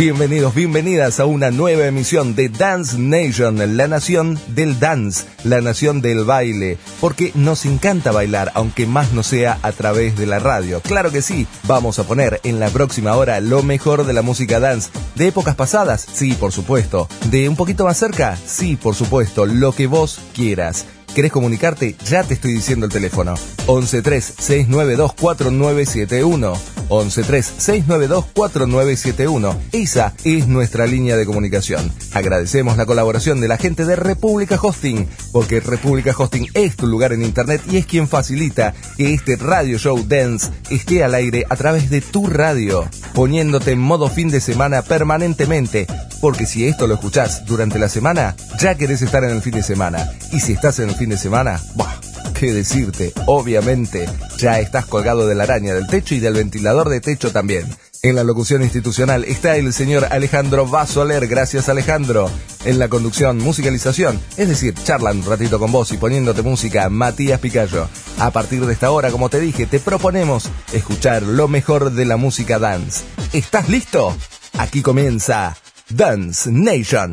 Bienvenidos, bienvenidas a una nueva emisión de Dance Nation, la nación del dance, la nación del baile, porque nos encanta bailar, aunque más no sea a través de la radio. Claro que sí, vamos a poner en la próxima hora lo mejor de la música dance. ¿De épocas pasadas? Sí, por supuesto. ¿De un poquito más cerca? Sí, por supuesto, lo que vos quieras. ¿Querés comunicarte? Ya te estoy diciendo el teléfono. 113-692-4971. 113-692-4971. Esa es nuestra línea de comunicación. Agradecemos la colaboración de la gente de República Hosting, porque República Hosting es tu lugar en Internet y es quien facilita que este radio show dance esté al aire a través de tu radio, poniéndote en modo fin de semana permanentemente, porque si esto lo escuchás durante la semana, ya querés estar en el fin de semana. Y si estás en el fin de semana, ¡buah! ¿Qué decirte? Obviamente, ya estás colgado de la araña del techo y del ventilador de techo también. En la locución institucional está el señor Alejandro Basoler, gracias Alejandro. En la conducción, musicalización, es decir, charlan un ratito con vos y poniéndote música, Matías Picayo. A partir de esta hora, como te dije, te proponemos escuchar lo mejor de la música dance. ¿Estás listo? Aquí comienza Dance Nation.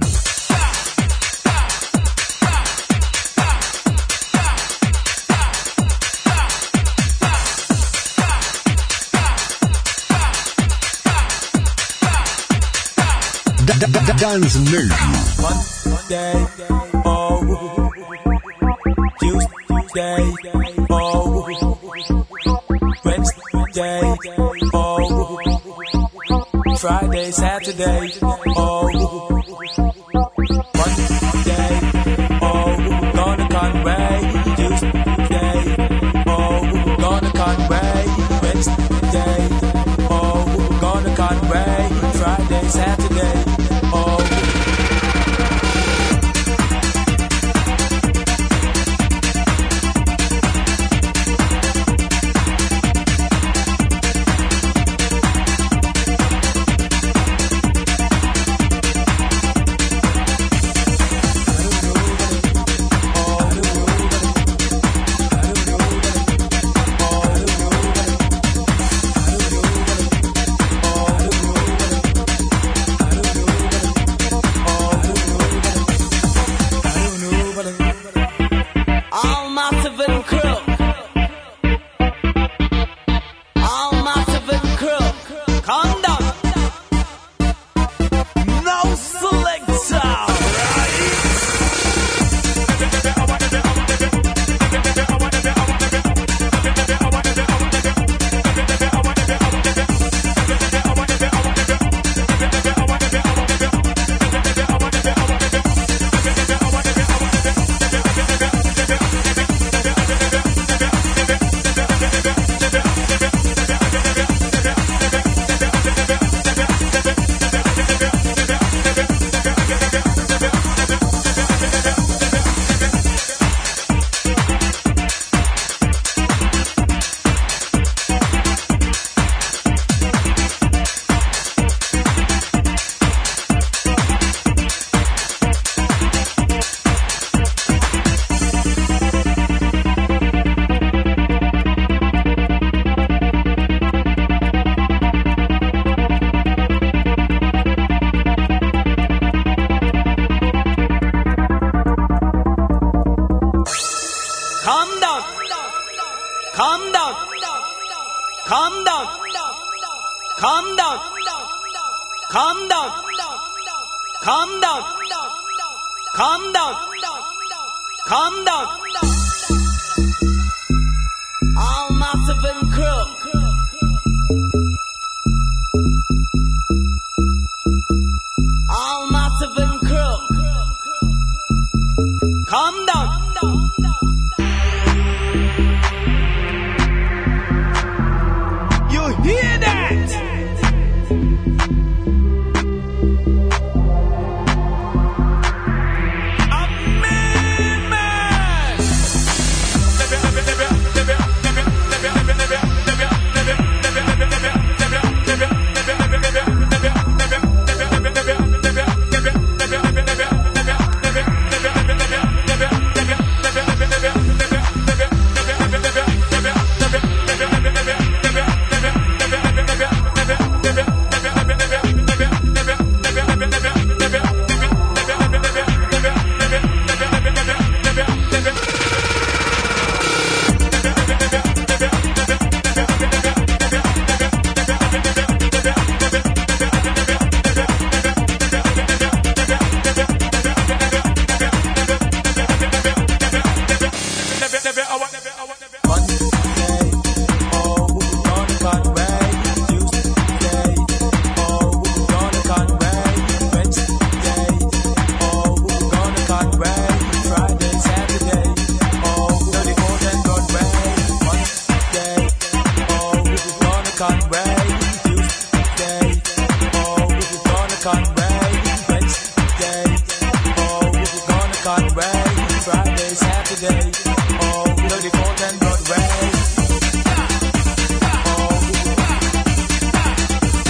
Dance Nation. Monday, oh, Tuesday, oh, Wednesday, oh, Friday, Saturday,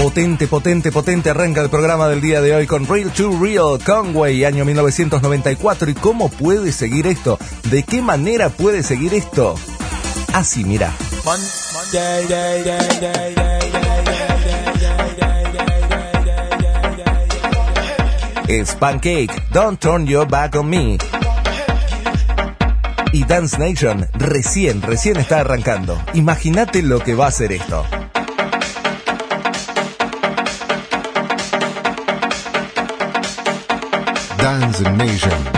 potente, potente, potente arranca el programa del día de hoy con Real to Real Conway, año 1994. ¿Y cómo puede seguir esto? ¿De qué manera puede seguir esto? Así, mira. Es Pancake, Don't Turn Your Back on Me. Y Dance Nation recién, recién está arrancando. Imagínate lo que va a ser esto. Danzig Nation.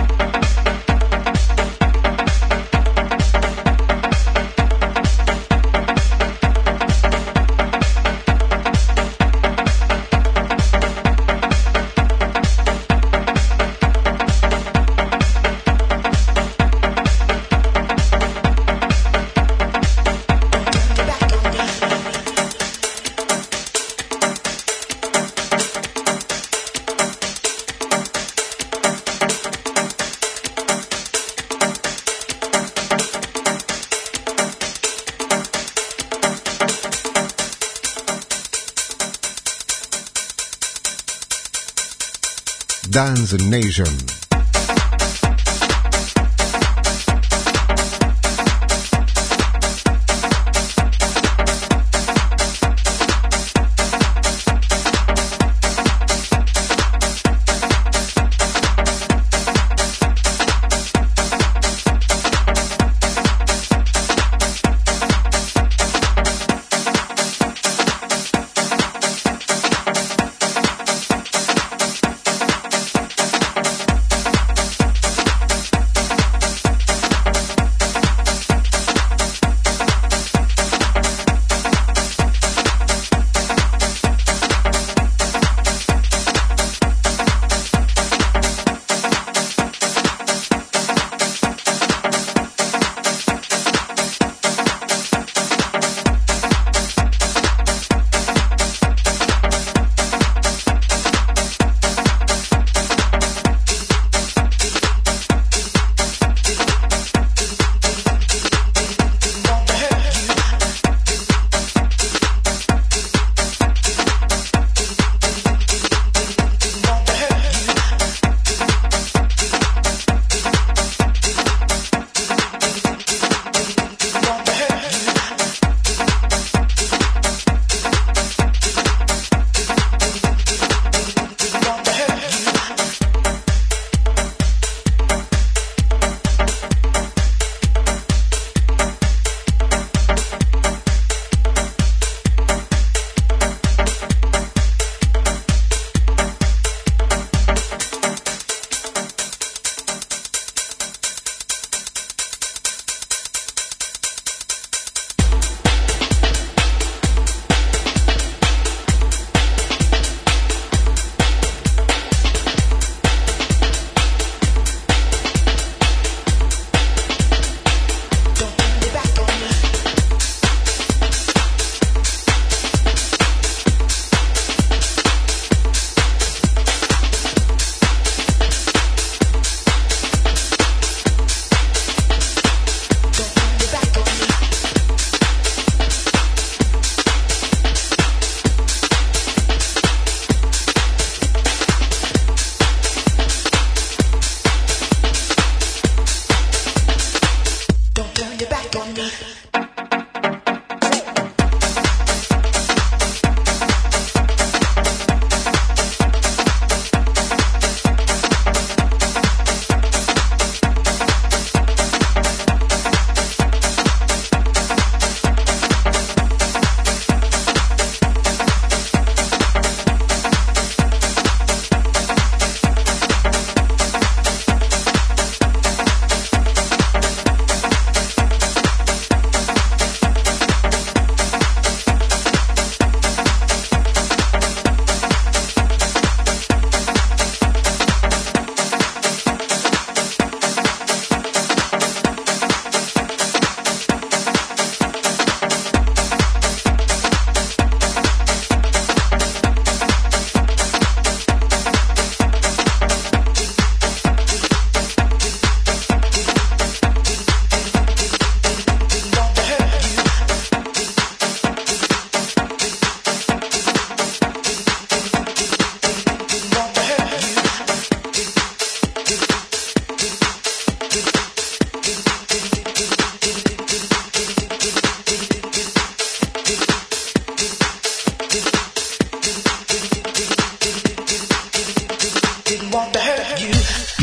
as a nation.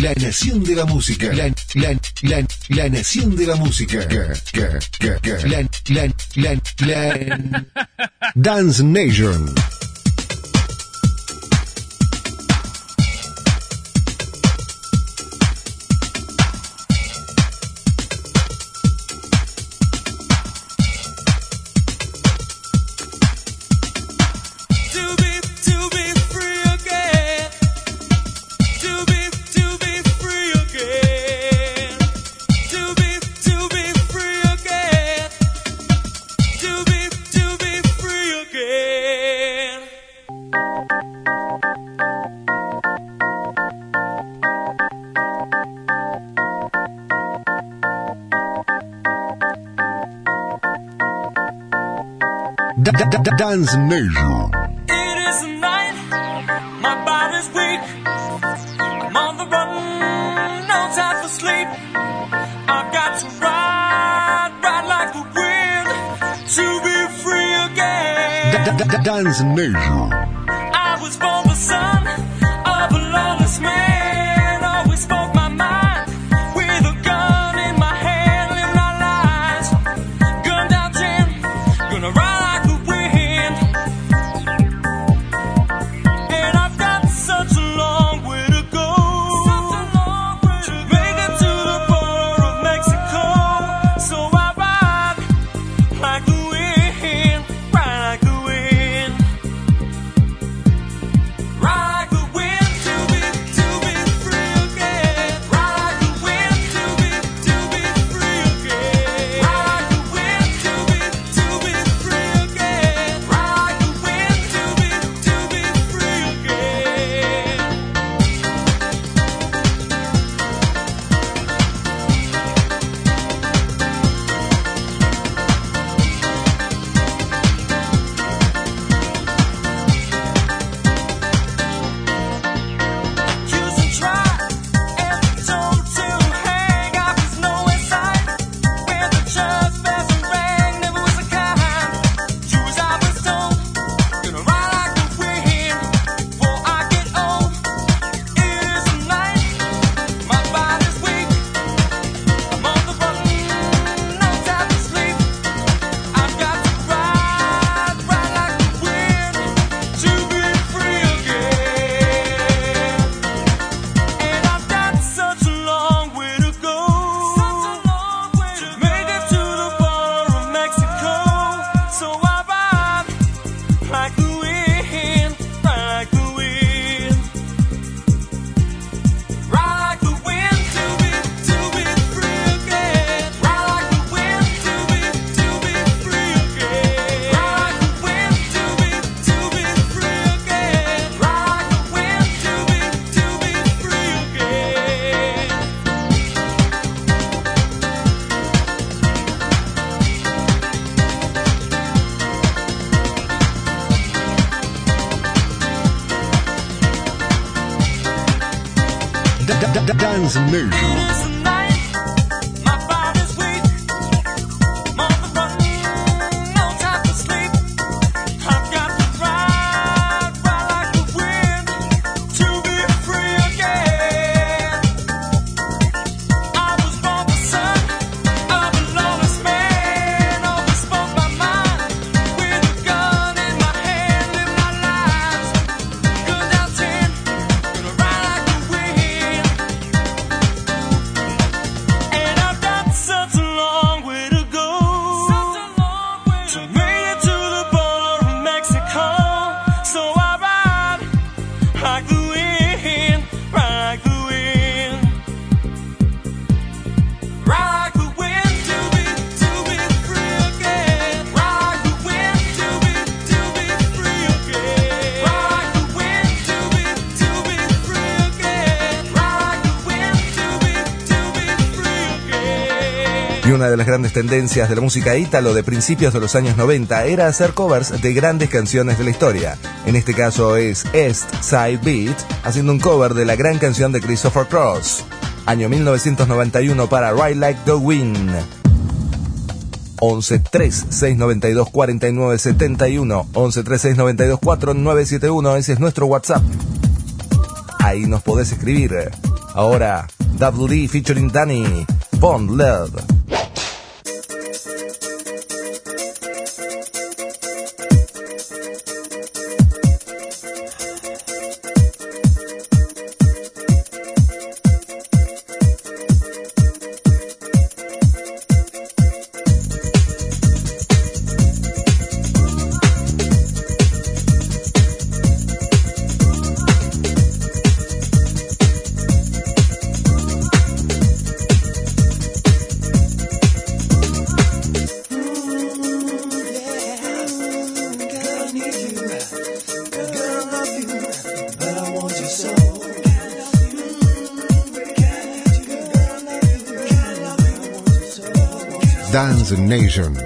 La nación de la música. La, la, la, la nación de la música. Ca, ca, ca, la, la, la, la. Dance Nation. It is night, my body's weak. I'm on the run, no time for sleep. I've got to ride, ride like the wind to be free again. Dance Nation. Dance moves. las grandes tendencias de la música ítalo de principios de los años 90 era hacer covers de grandes canciones de la historia. En este caso es East Side Beat, haciendo un cover de la gran canción de Christopher Cross. Año 1991 para Ride Like the Wind. 11 3 6 92 49 71 11 3 6 92 71 ese es nuestro WhatsApp ahí nos podés escribir ahora WD featuring Danny Bond Love Vision.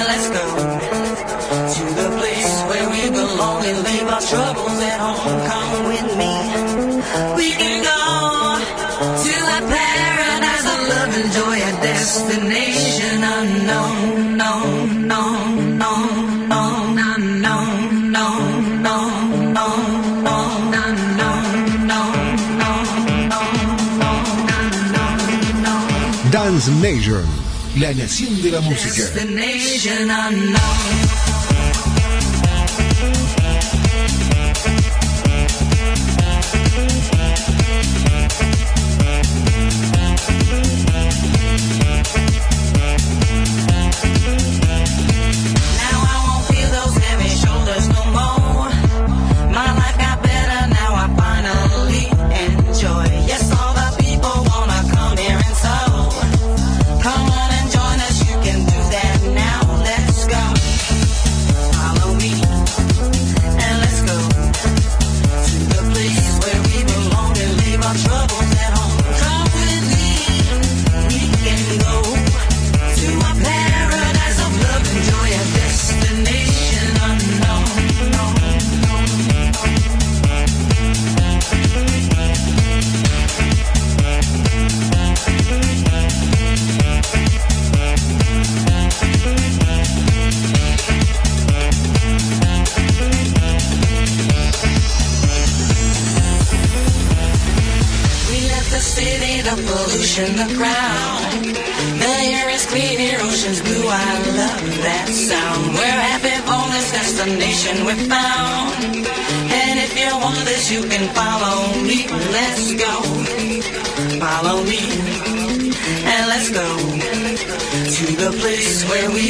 Dance Nation, la nación de la música.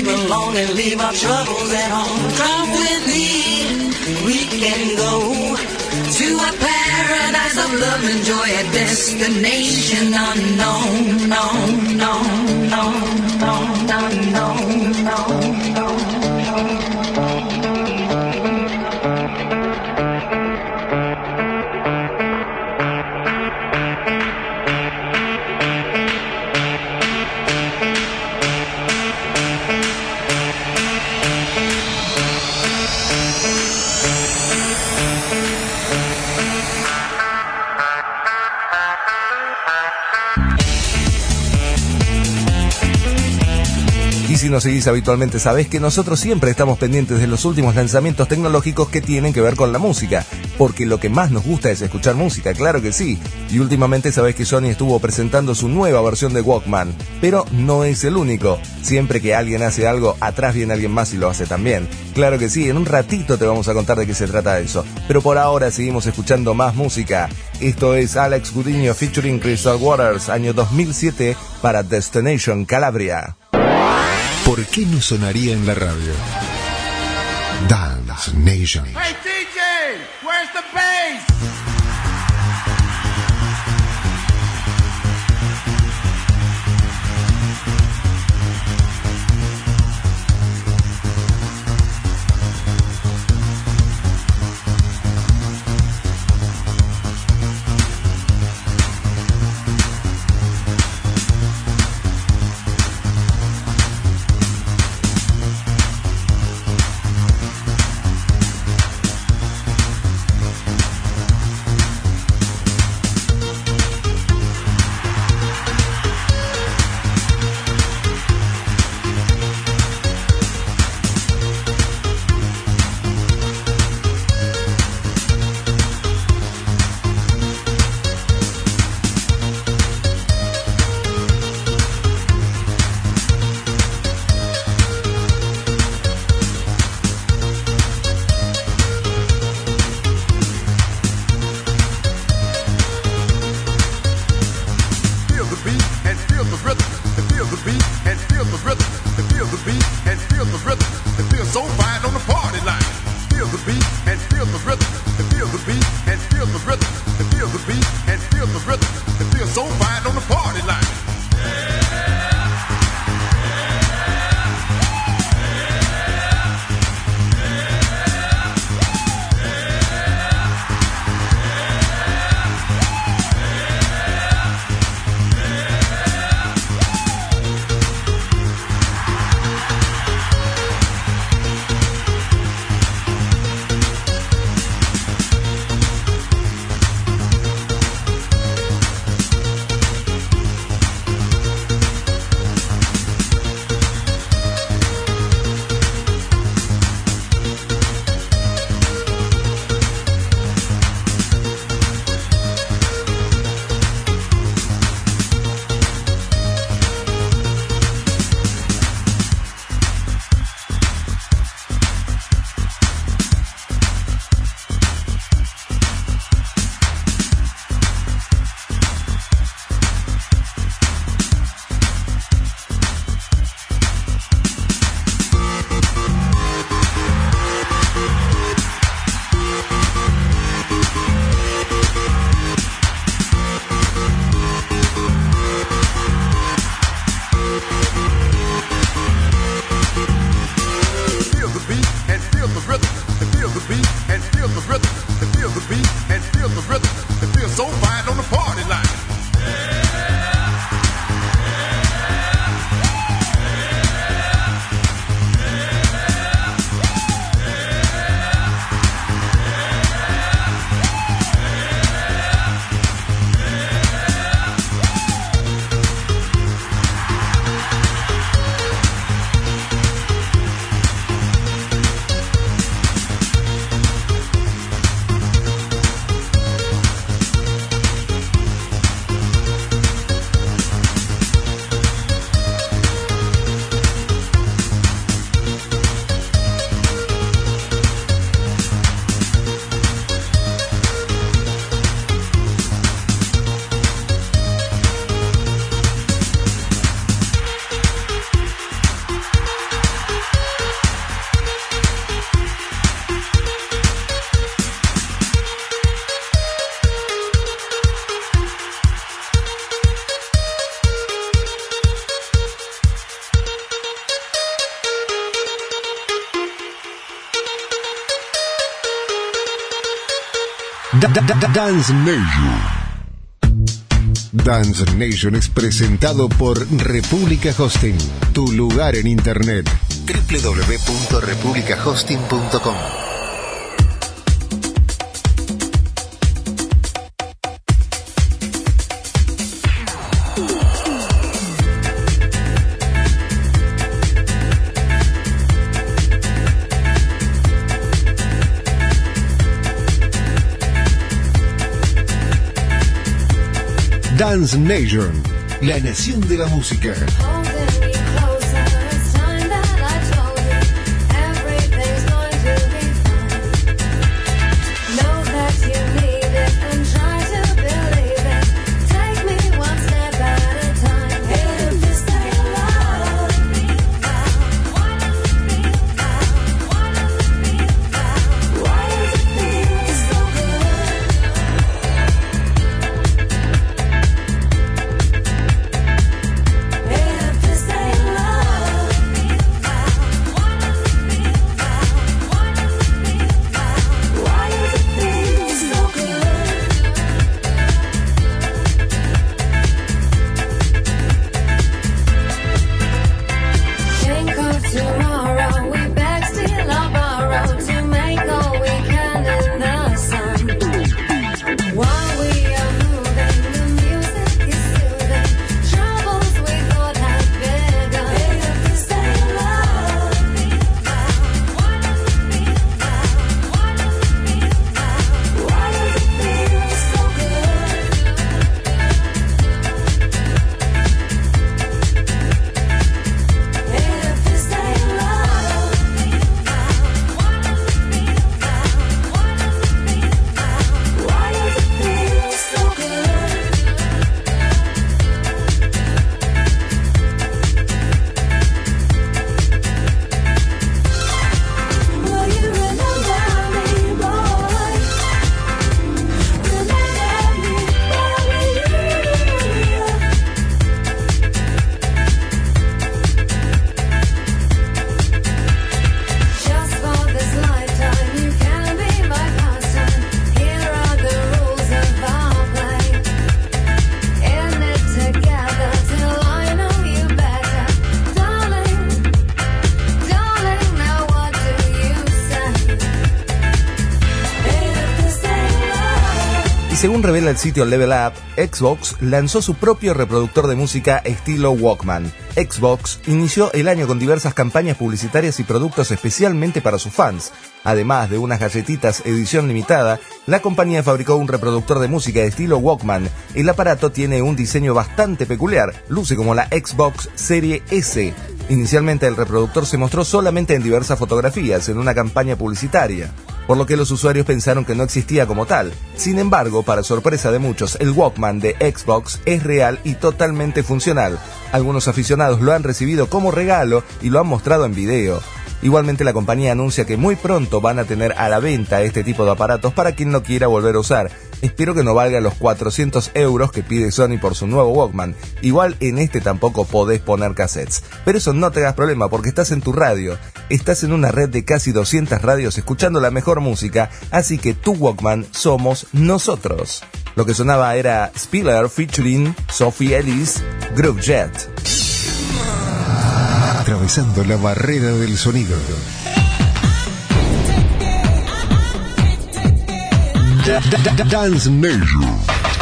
We belong and leave our troubles at home. Come with me. We can go to a paradise of love and joy, a destination unknown, no, no, no, no, no, no, no, nos seguís habitualmente sabés que nosotros siempre estamos pendientes de los últimos lanzamientos tecnológicos que tienen que ver con la música, porque lo que más nos gusta es escuchar música, claro que sí. Y últimamente sabés que Sony estuvo presentando su nueva versión de Walkman, pero no es el único. Siempre que alguien hace algo, atrás viene alguien más y lo hace también. Claro que sí, en un ratito te vamos a contar de qué se trata eso. Pero por ahora seguimos escuchando más música. Esto es Alex Gudiño featuring Crystal Waters, año 2007 para Destination Calabria. ¿Por qué no sonaría en la radio? Dance Nation. Hey DJ, where's the bass? Da- da- da- Dance Nation. Dance Nation es presentado por República Hosting, tu lugar en Internet. www.republicahosting.com Dance Nation, la nación de la música. Según revela el sitio Level Up, Xbox lanzó su propio reproductor de música estilo Walkman. Xbox inició el año con diversas campañas publicitarias y productos especialmente para sus fans. Además de unas galletitas edición limitada, la compañía fabricó un reproductor de música estilo Walkman. El aparato tiene un diseño bastante peculiar, luce como la Xbox Serie S. Inicialmente el reproductor se mostró solamente en diversas fotografías en una campaña publicitaria, por lo que los usuarios pensaron que no existía como tal. Sin embargo, para sorpresa de muchos, el Walkman de Xbox es real y totalmente funcional. Algunos aficionados lo han recibido como regalo y lo han mostrado en video. Igualmente la compañía anuncia que muy pronto van a tener a la venta este tipo de aparatos para quien no quiera volver a usar Espero que no valga los 400 euros que pide Sony por su nuevo Walkman. Igual en este tampoco podés poner cassettes. Pero eso no te hagas problema porque estás en tu radio. Estás en una red de casi 200 radios escuchando la mejor música, así que tu Walkman somos nosotros. Lo que sonaba era Spiller featuring Sophie Ellis, Groove Jet. Atravesando la barrera del sonido. Dance Nation.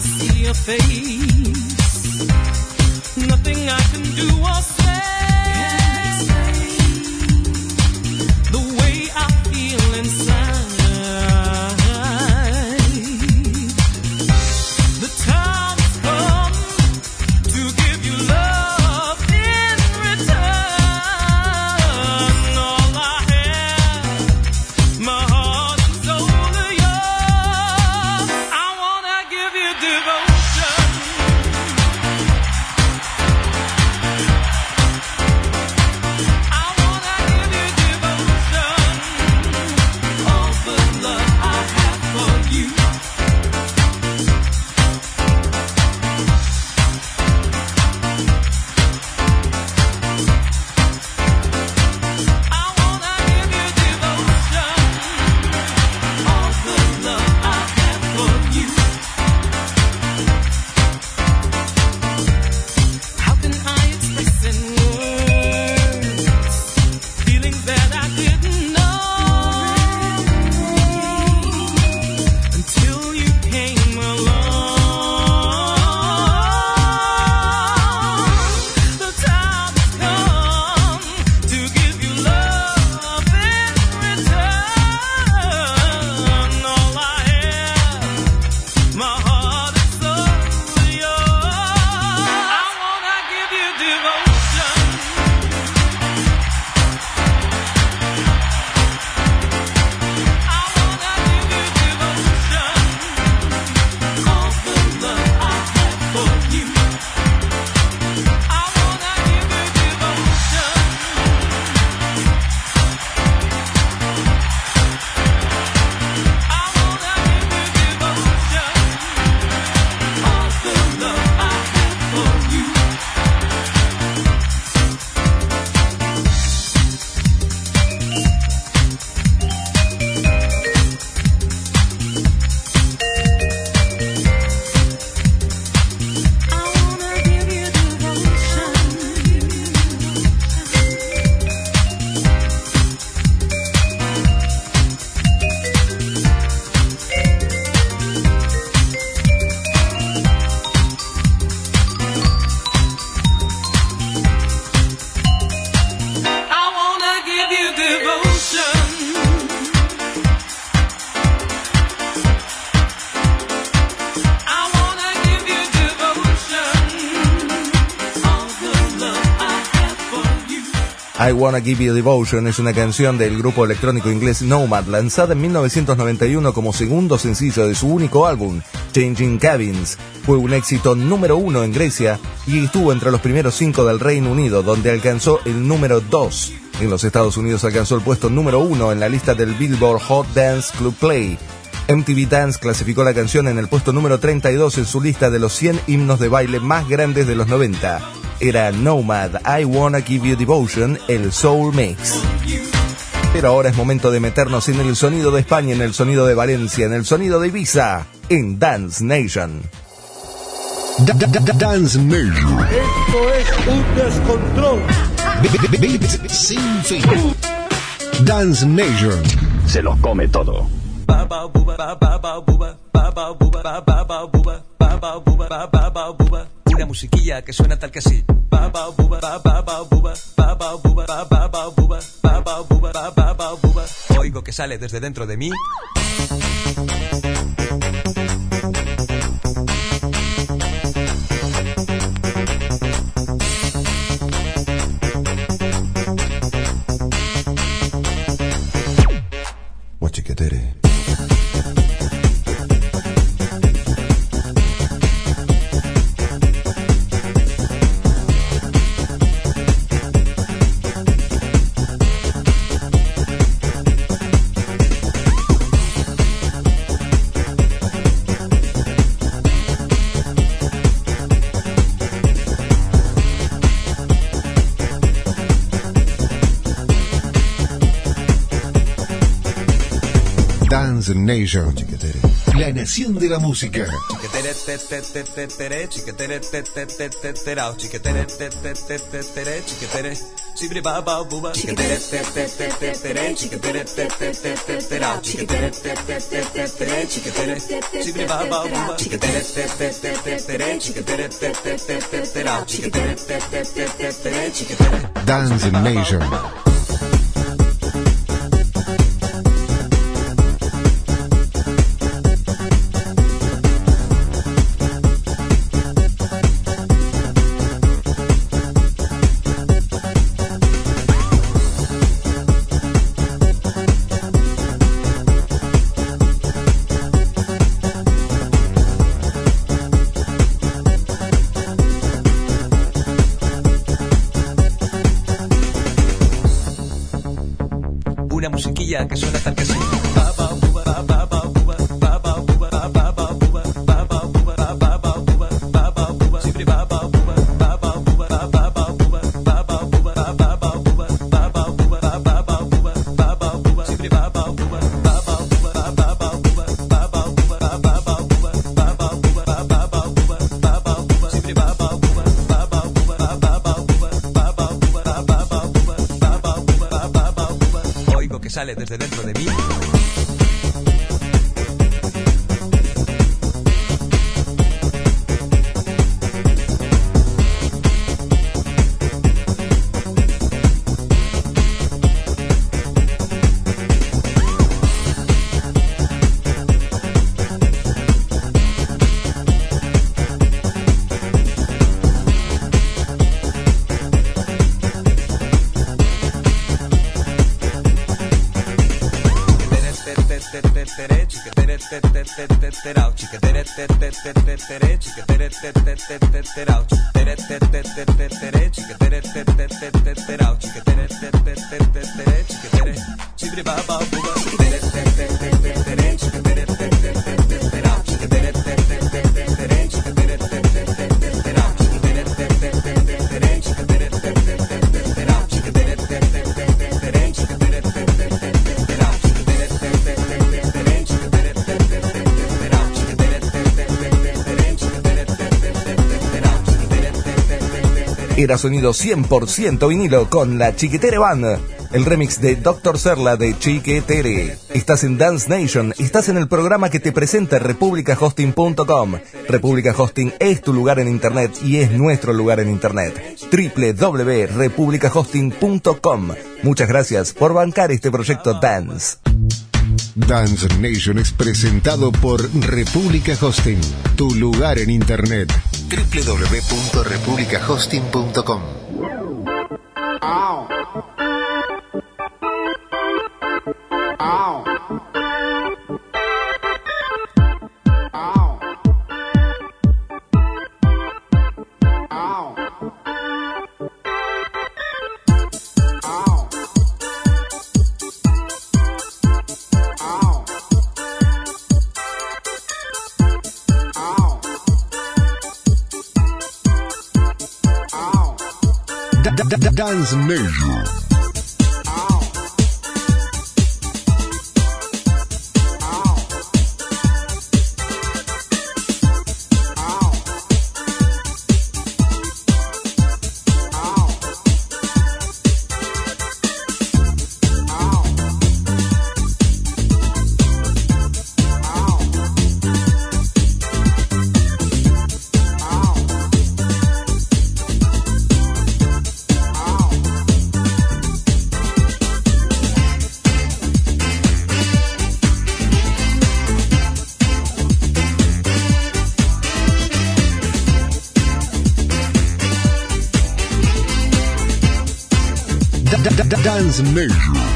See your face, nothing I can do or say. Wanna Give You Devotion es una canción del grupo electrónico inglés Nomad, lanzada en 1991 como segundo sencillo de su único álbum, Changing Cabins. Fue un éxito número uno en Grecia y estuvo entre los primeros cinco del Reino Unido, donde alcanzó el número 2. En los Estados Unidos alcanzó el puesto número uno en la lista del Billboard Hot Dance Club Play. MTV Dance clasificó la canción en el puesto número 32 en su lista de los 100 himnos de baile más grandes de los 90. Era Nomad, I Wanna Give You Devotion, el Soul Mix. Pero ahora es momento de meternos en el sonido de España, en el sonido de Valencia, en el sonido de Ibiza, en Dance Nation. Da- da- da- Dance Nation. Esto es un descontrol. Be- be- Beats sin fin. Dance Nation. Se los come todo. Musiquilla que suena tal que así. Oigo que sale desde dentro de mí. Dance Nation. La nación de la música. Chiquetere, te, sale desde dentro de mí. Tigre barba, buba, Era sonido 100% vinilo con la Chiquetere Band. El remix de Dr. Serla de Chiquetere. Estás en Dance Nation, estás en el programa que te presenta republicahosting.com. República Hosting es tu lugar en internet y es nuestro lugar en internet. www.republicahosting.com. Muchas gracias por bancar este proyecto Dance. Dance Nation es presentado por República Hosting, tu lugar en Internet www.republicahosting.com. Dance Nation. Da-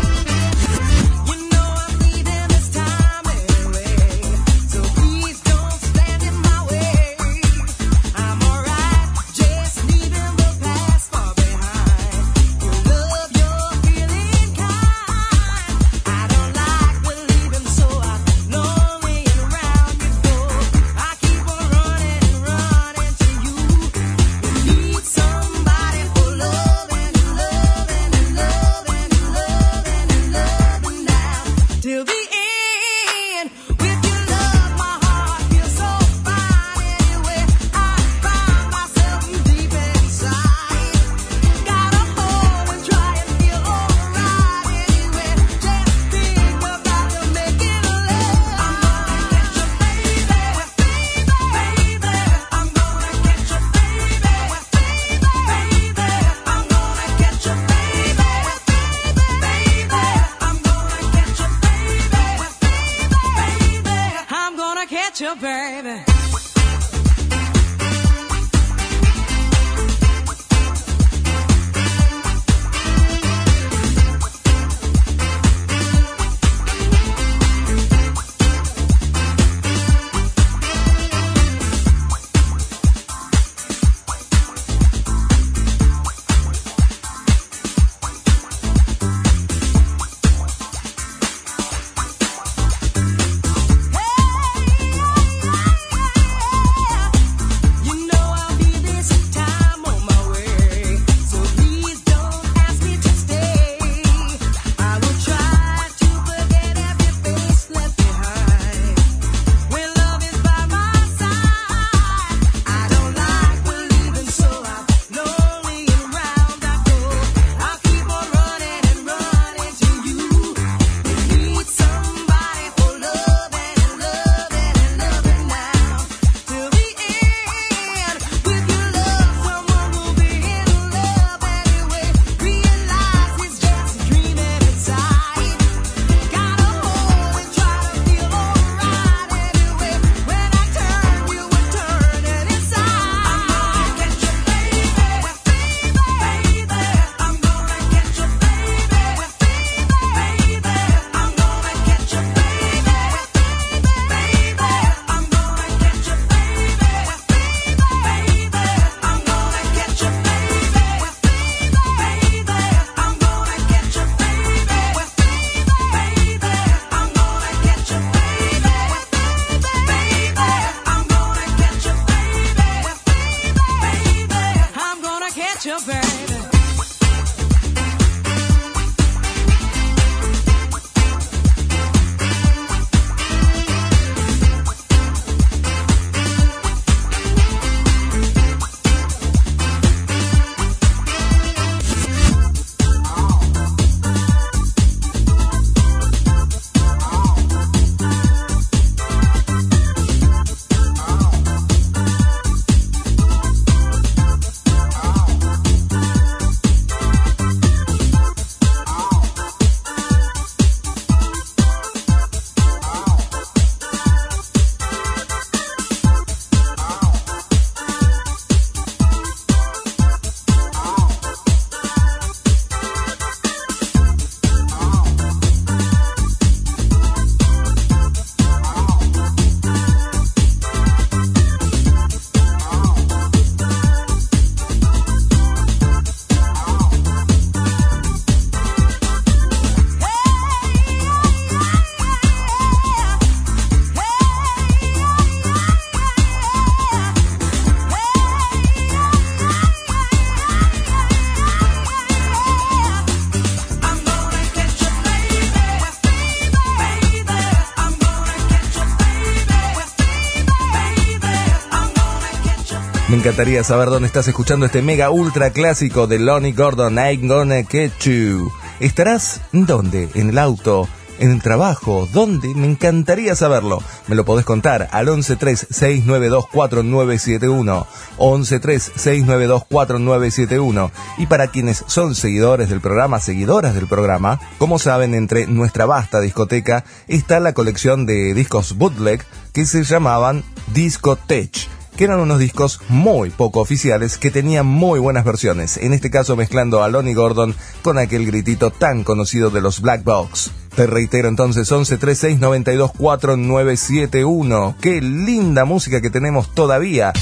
Me encantaría saber dónde estás escuchando este mega ultra clásico de Lonnie Gordon, I'm Gonna Get You. ¿Estarás dónde? ¿En el auto? ¿En el trabajo? ¿Dónde? Me encantaría saberlo. Me lo podés contar al 113-692-4971. 113-692-4971. Y para quienes son seguidores del programa, seguidoras del programa, como saben, entre nuestra vasta discoteca está la colección de discos bootleg que se llamaban Discotech que eran unos discos muy poco oficiales que tenían muy buenas versiones, en este caso mezclando a Lonnie Gordon con aquel gritito tan conocido de los Black Box. Te reitero entonces 1136924971. Qué linda música que tenemos todavía.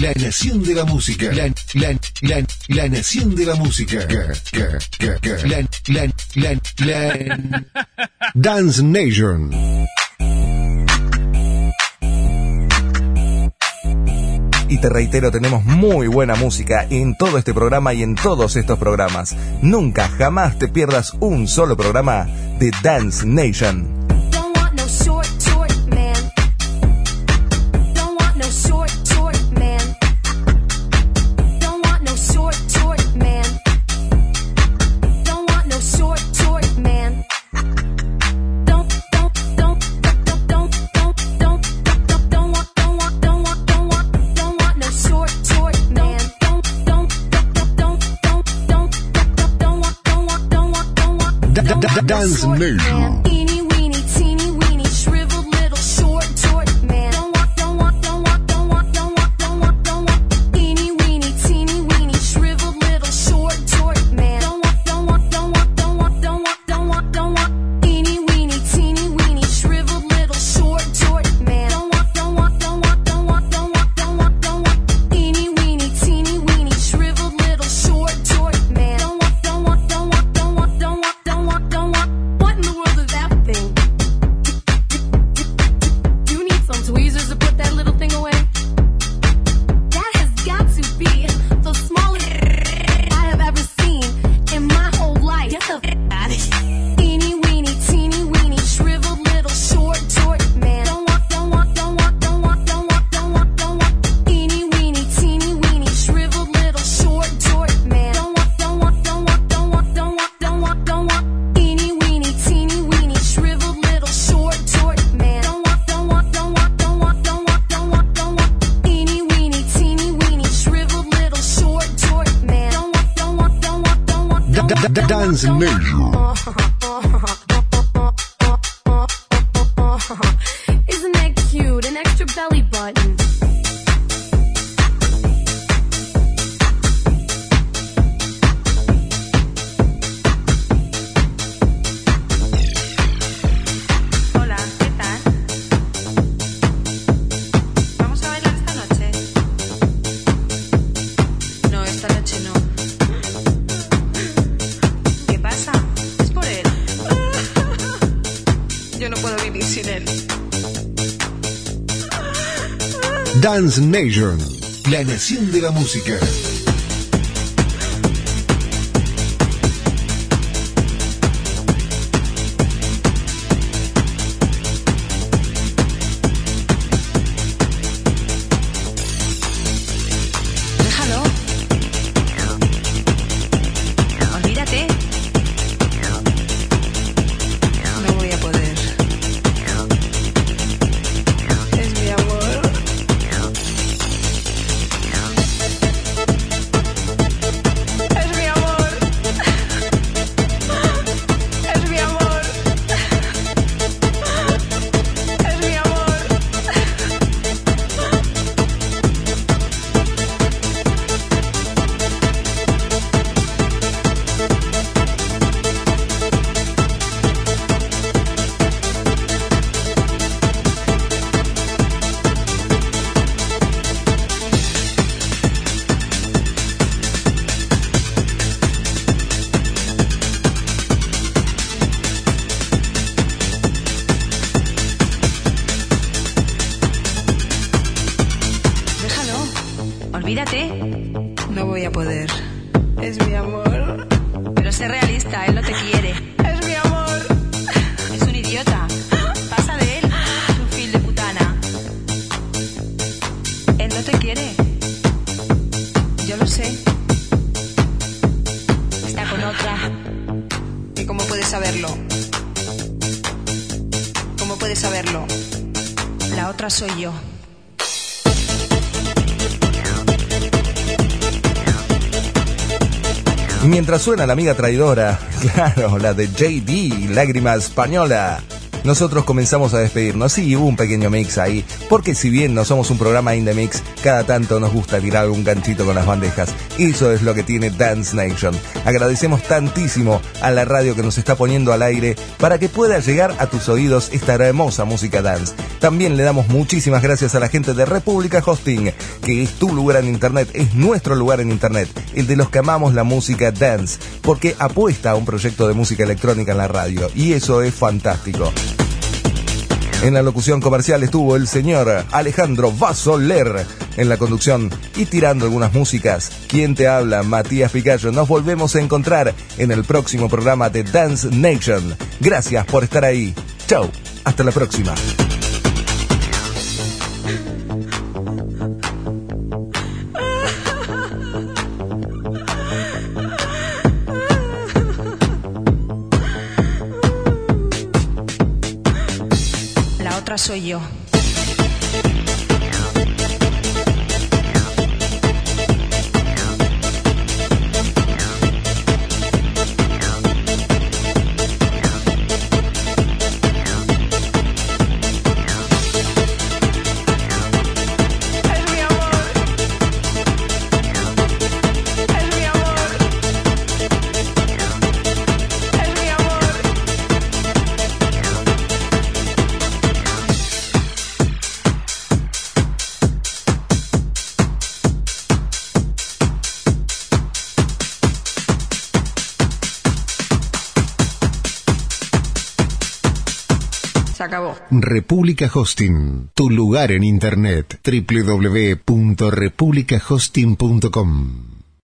La nación de la música. La, la, la, nación de la música. La, la, la, la. Dance Nation. Y te reitero, tenemos muy buena música en todo este programa y en todos estos programas. Nunca, jamás te pierdas un solo programa de Dance Nation. dance america Dance Nation, de la música. Suena la amiga traidora, claro, la de JD, Lágrima Española. Nosotros comenzamos a despedirnos. Sí, hubo un pequeño mix ahí, porque si bien no somos un programa in the mix, cada tanto nos gusta tirar algún ganchito con las bandejas. Eso es lo que tiene Dance Nation. Agradecemos tantísimo a la radio que nos está poniendo al aire para que pueda llegar a tus oídos esta hermosa música dance. También le damos muchísimas gracias a la gente de República Hosting, que es tu lugar en internet, es nuestro lugar en internet, el de los que amamos la música dance, porque apuesta a un proyecto de música electrónica en la radio, y eso es fantástico. En la locución comercial estuvo el señor Alejandro Vasoler en la conducción y tirando algunas músicas. ¿Quién te habla? Matías Picayo. Nos volvemos a encontrar en el próximo programa de Dance Nation. Gracias por estar ahí. Chau. Hasta la próxima. Soy yo. República Hosting, tu lugar en Internet, www.republicahosting.com.